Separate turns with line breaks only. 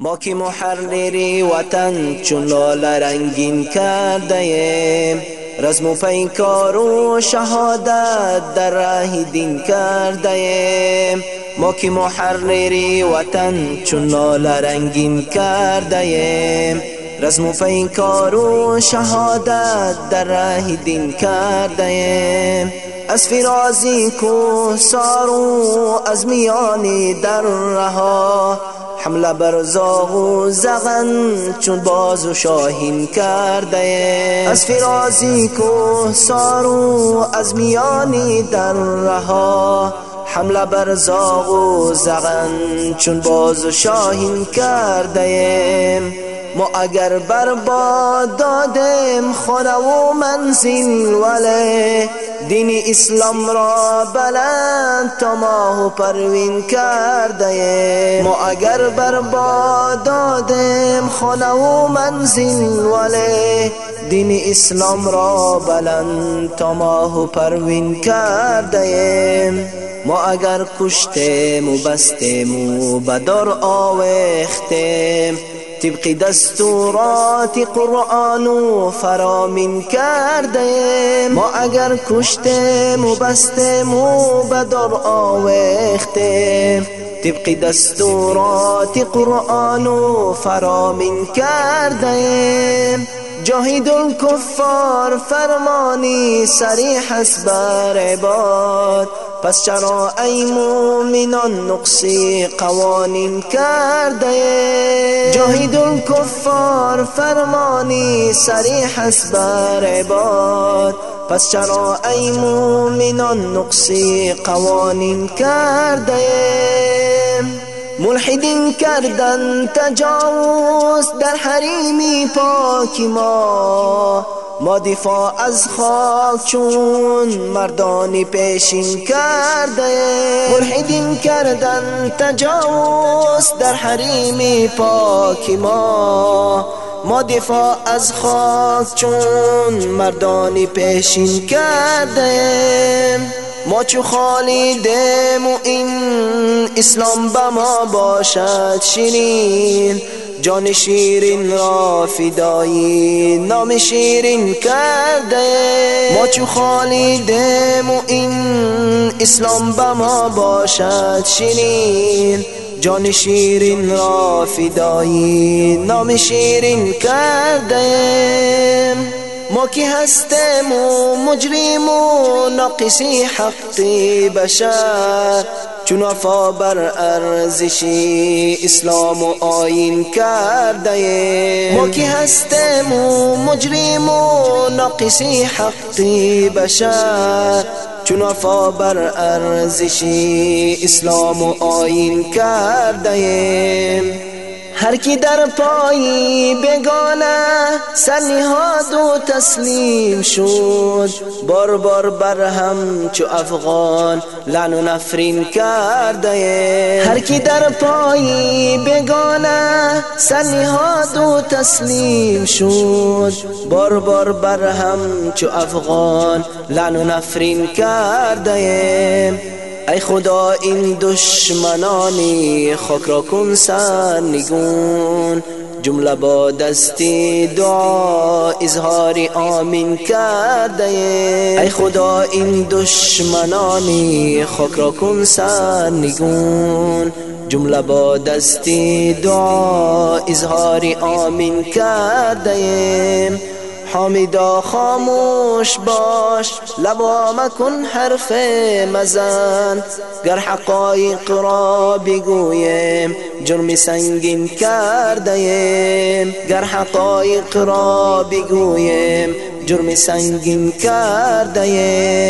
ما که محرری وطن چون لال رنگین کرده ایم رزم و پیکار و شهادت در راه دین کرده ایم ما که محرری وطن چون لال رنگین کرده ایم رزم و پیکار و شهادت در راه دین کرده ایم از فرازی کو سارو از میانی در رها حمله بر زاغ و زغن چون باز و شاهین کرده. از فرازی کو سارو از میانی در رها حمله بر زاغ و زغن چون باز و شاهین کرده. ما اگر برباد دادیم خونه و منزل ولی دین اسلام را بلند تا ماه و پروین کرده ما اگر برباد دادیم خانه و منزل ولی دین اسلام را بلند تا ماه و پروین کرده ما اگر کشتیم و بستیم و بدار آوختیم طبق دستورات قرآن و فرامین کرده ما اگر کشتیم و بستیم و بدر آوختیم طبق دستورات قرآن و فرامین کردیم. جاهد الكفار فرمانی سریح است بر عباد پس چرا ای مومنان نقصی قوانین کرده جاهد الكفار فرمانی سریح است بر عباد پس چرا ای مومنان نقصی قوانین کرده ملحدین کردن تجاوز در حریم پاک ما. ما دفاع از خاک چون مردانی پیشین کرده ملحدین کردن تجاوز در حریم پاک ما. ما دفاع از خاک چون مردانی پیشین کرده ما چو خالیدم و این اسلام به ما باشد شیرین. جان شیرین را فدایی نام شیرین کرده ما چو خالیدم و این اسلام به ما باشد شیرین. جان شیرین را فدایی نام شیرین کرده ما که هستیم و مجرم و ناقصی حق بشر. چون وفا بر ارزشی اسلام و آین کرده ما که هستیم و مجرم و ناقصی حق بشر. چون وفا بر ارزشی اسلام و آین کرده هر کی در پای بگانه سر نهاد و تسلیم شد بار بار بر هم چو افغان لعن و نفرین کرده هر کی در پای بگانه سر نهاد و تسلیم شد. بار بار بر هم چو افغان لعن و نفرین کرده ای خدا این دشمنانی خاک را کن نگون. جمله با دستی دعا اظهار آمین کرده ای خدا این دشمنانی خاک را کن نگون جمله با دستی دعا اظهار آمین کرده حامیدا خاموش باش لبا مکن حرف مزن. گر حقایق را بگویم جرم سنگین کردیم. گر حقایق را بگویم جرم سنگین کردیم.